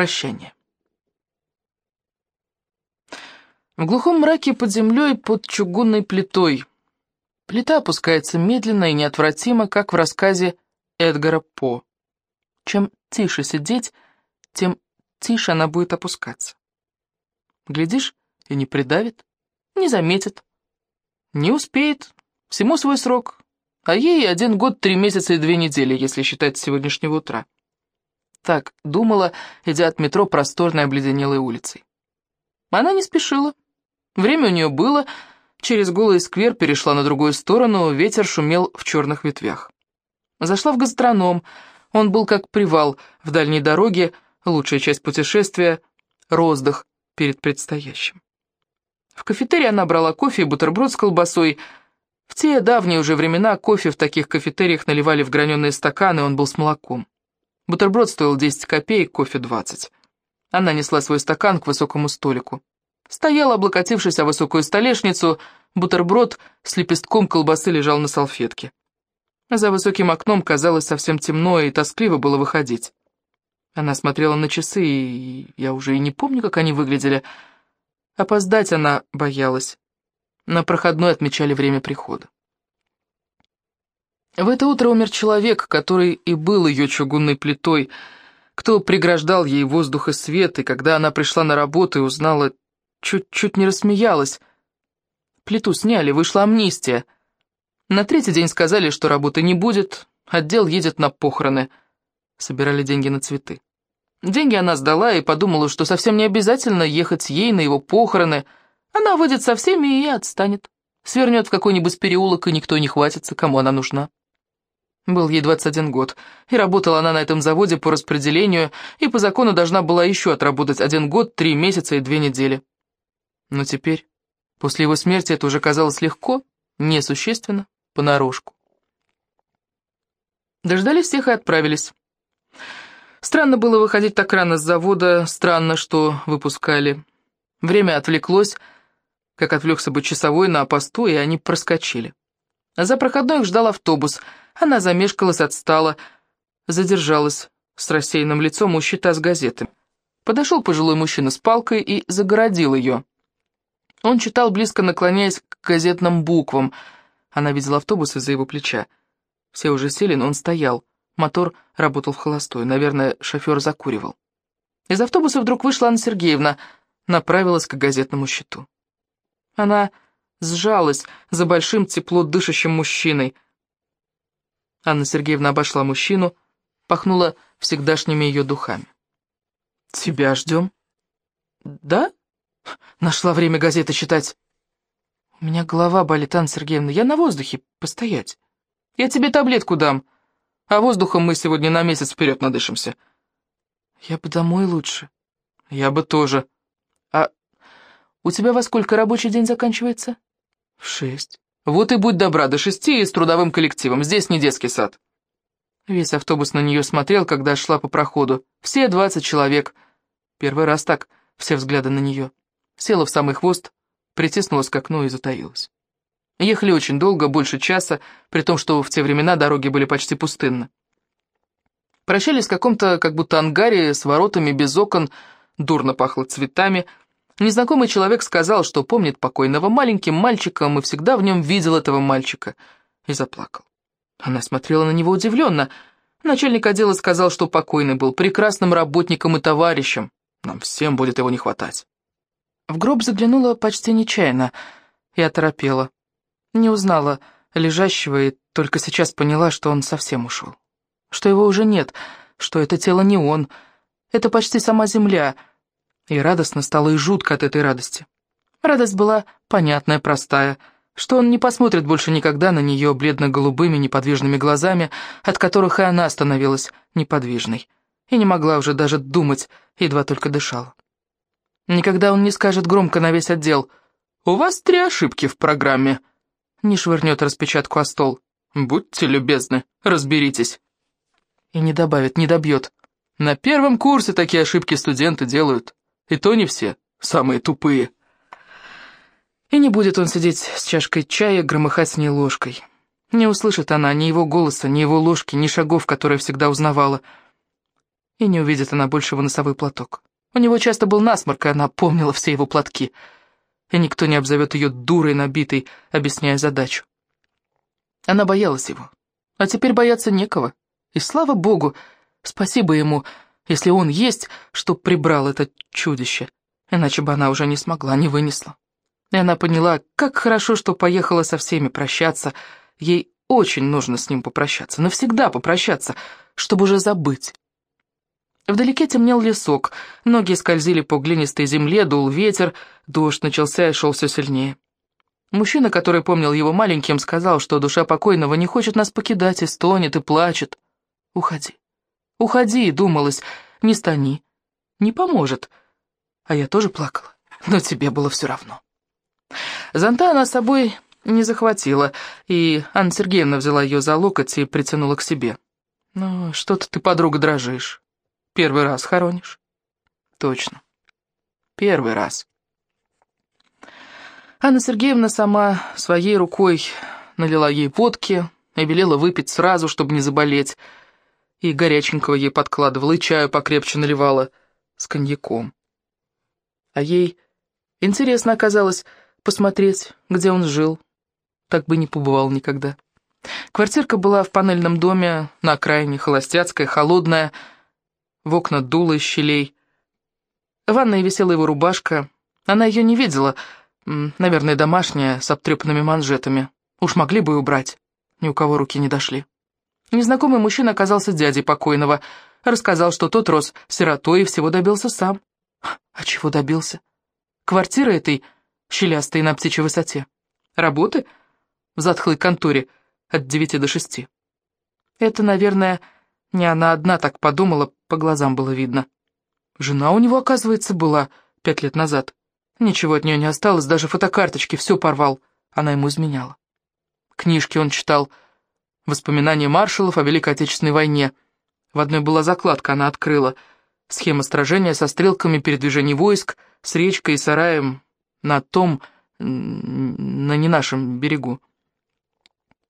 Прощание. В глухом мраке под землей, под чугунной плитой. Плита опускается медленно и неотвратимо, как в рассказе Эдгара По. Чем тише сидеть, тем тише она будет опускаться. Глядишь, и не придавит, не заметит, не успеет, всему свой срок, а ей один год, три месяца и две недели, если считать сегодняшнего утра. Так думала, идя от метро просторной обледенелой улицей. Она не спешила. Время у нее было, через голый сквер перешла на другую сторону, ветер шумел в черных ветвях. Зашла в гастроном, он был как привал в дальней дороге, лучшая часть путешествия — роздых перед предстоящим. В кафетерии она брала кофе и бутерброд с колбасой. В те давние уже времена кофе в таких кафетериях наливали в граненые стаканы, он был с молоком. Бутерброд стоил 10 копеек, кофе 20. Она несла свой стакан к высокому столику. Стояла, облокотившись о высокую столешницу, бутерброд с лепестком колбасы лежал на салфетке. За высоким окном казалось совсем темно, и тоскливо было выходить. Она смотрела на часы, и я уже и не помню, как они выглядели. Опоздать она боялась. На проходной отмечали время прихода. В это утро умер человек, который и был ее чугунной плитой, кто преграждал ей воздух и свет, и когда она пришла на работу и узнала, чуть-чуть не рассмеялась. Плиту сняли, вышла амнистия — на третий день сказали, что работы не будет, отдел едет на похороны. Собирали деньги на цветы. Деньги она сдала и подумала, что совсем не обязательно ехать ей на его похороны. Она выйдет со всеми и отстанет. Свернет в какой-нибудь переулок, и никто не хватится, кому она нужна. Был ей 21 год, и работала она на этом заводе по распределению, и по закону должна была еще отработать один год, три месяца и две недели. Но теперь, после его смерти, это уже казалось легко, несущественно, понарошку. Дождались всех и отправились. Странно было выходить так рано с завода, странно, что выпускали. Время отвлеклось, как отвлекся бы часовой на посту, и они проскочили. За проходной их ждал автобус. Она замешкалась, отстала, задержалась с рассеянным лицом у щита с газетами. Подошел пожилой мужчина с палкой и загородил ее. Он читал, близко наклоняясь к газетным буквам — она видела автобус из-за его плеча. Все уже сели, но он стоял. Мотор работал в холостой. Наверное, шофер закуривал. Из автобуса вдруг вышла Анна Сергеевна, направилась к газетному щиту. Она сжалась за большим тепло дышащим мужчиной. Анна Сергеевна обошла мужчину, пахнула всегдашними ее духами. «Тебя ждем?» «Да? Нашла время газеты читать». У меня голова болит, Анна Сергеевна. Я на воздухе постоять. Я тебе таблетку дам, а воздухом мы сегодня на месяц вперед надышимся. Я бы домой лучше. Я бы тоже. А у тебя во сколько рабочий день заканчивается? В шесть. Вот и будь добра, до шести и с трудовым коллективом. Здесь не детский сад. Весь автобус на нее смотрел, когда шла по проходу. Все двадцать человек. Первый раз так, все взгляды на нее. Села в самый хвост, притиснулась к окну и затаилась. Ехали очень долго, больше часа, при том, что в те времена дороги были почти пустынны. Прощались в каком-то как будто ангаре с воротами без окон, дурно пахло цветами. Незнакомый человек сказал, что помнит покойного маленьким мальчиком и всегда в нем видел этого мальчика, и заплакал. Она смотрела на него удивленно. Начальник отдела сказал, что покойный был прекрасным работником и товарищем. Нам всем будет его не хватать. В гроб заглянула почти нечаянно и оторопела. Не узнала лежащего и только сейчас поняла, что он совсем ушел. Что его уже нет, что это тело не он, это почти сама земля. И радостно стало и жутко от этой радости. Радость была понятная, простая, что он не посмотрит больше никогда на нее бледно-голубыми неподвижными глазами, от которых и она становилась неподвижной, и не могла уже даже думать, едва только дышала. Никогда он не скажет громко на весь отдел «У вас три ошибки в программе». Не швырнет распечатку о стол. «Будьте любезны, разберитесь». И не добавит, не добьет. На первом курсе такие ошибки студенты делают. И то не все, самые тупые. И не будет он сидеть с чашкой чая, громыхать с ней ложкой. Не услышит она ни его голоса, ни его ложки, ни шагов, которые всегда узнавала. И не увидит она больше его носовой платок. У него часто был насморк, и она помнила все его платки. И никто не обзовет ее дурой набитой, объясняя задачу. Она боялась его. А теперь бояться некого. И слава богу, спасибо ему, если он есть, что прибрал это чудище. Иначе бы она уже не смогла, не вынесла. И она поняла, как хорошо, что поехала со всеми прощаться. Ей очень нужно с ним попрощаться, навсегда попрощаться, чтобы уже забыть. Вдалеке темнел лесок, ноги скользили по глинистой земле, дул ветер, дождь начался и шел все сильнее. Мужчина, который помнил его маленьким, сказал, что душа покойного не хочет нас покидать и стонет, и плачет. «Уходи, уходи», — думалось, — «не стани, не поможет». А я тоже плакала, но тебе было все равно. Зонта она с собой не захватила, и Анна Сергеевна взяла ее за локоть и притянула к себе. «Ну, что-то ты, подруга, дрожишь. Первый раз хоронишь?» «Точно. Первый раз». Анна Сергеевна сама своей рукой налила ей водки и велела выпить сразу, чтобы не заболеть, и горяченького ей подкладывала, и чаю покрепче наливала с коньяком. А ей интересно оказалось посмотреть, где он жил. Так бы не побывал никогда. Квартирка была в панельном доме, на окраине, холостяцкая, холодная, в окна дуло из щелей. В ванной висела его рубашка. Она ее не видела, наверное, домашняя, с обтрепанными манжетами. Уж могли бы и убрать. Ни у кого руки не дошли. Незнакомый мужчина оказался дядей покойного. Рассказал, что тот рос сиротой и всего добился сам. А чего добился? Квартира этой щелястой на птичьей высоте. Работы в затхлой конторе от девяти до шести. Это, наверное, не она одна так подумала, по глазам было видно. Жена у него, оказывается, была пять лет назад. Ничего от нее не осталось, даже фотокарточки, все порвал. Она ему изменяла. Книжки он читал, воспоминания маршалов о Великой Отечественной войне. В одной была закладка, она открыла. Схема сражения со стрелками передвижений войск, с речкой и сараем на том, на не нашем берегу.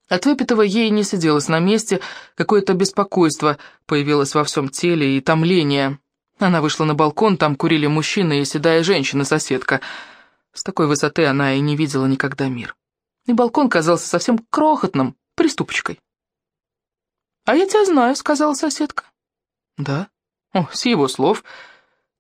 От выпитого ей не сиделось на месте, какое-то беспокойство появилось во всем теле и томление. Она вышла на балкон, там курили мужчина и седая женщина-соседка. С такой высоты она и не видела никогда мир. И балкон казался совсем крохотным, приступочкой. «А я тебя знаю», — сказала соседка. «Да? О, с его слов.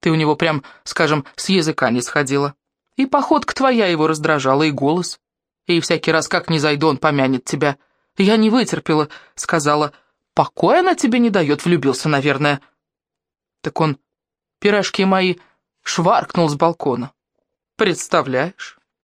Ты у него прям, скажем, с языка не сходила. И походка твоя его раздражала, и голос. И всякий раз, как не зайду, он помянет тебя. Я не вытерпела, сказала. Покоя она тебе не дает, влюбился, наверное. Так он пирожки мои шваркнул с балкона. Представляешь?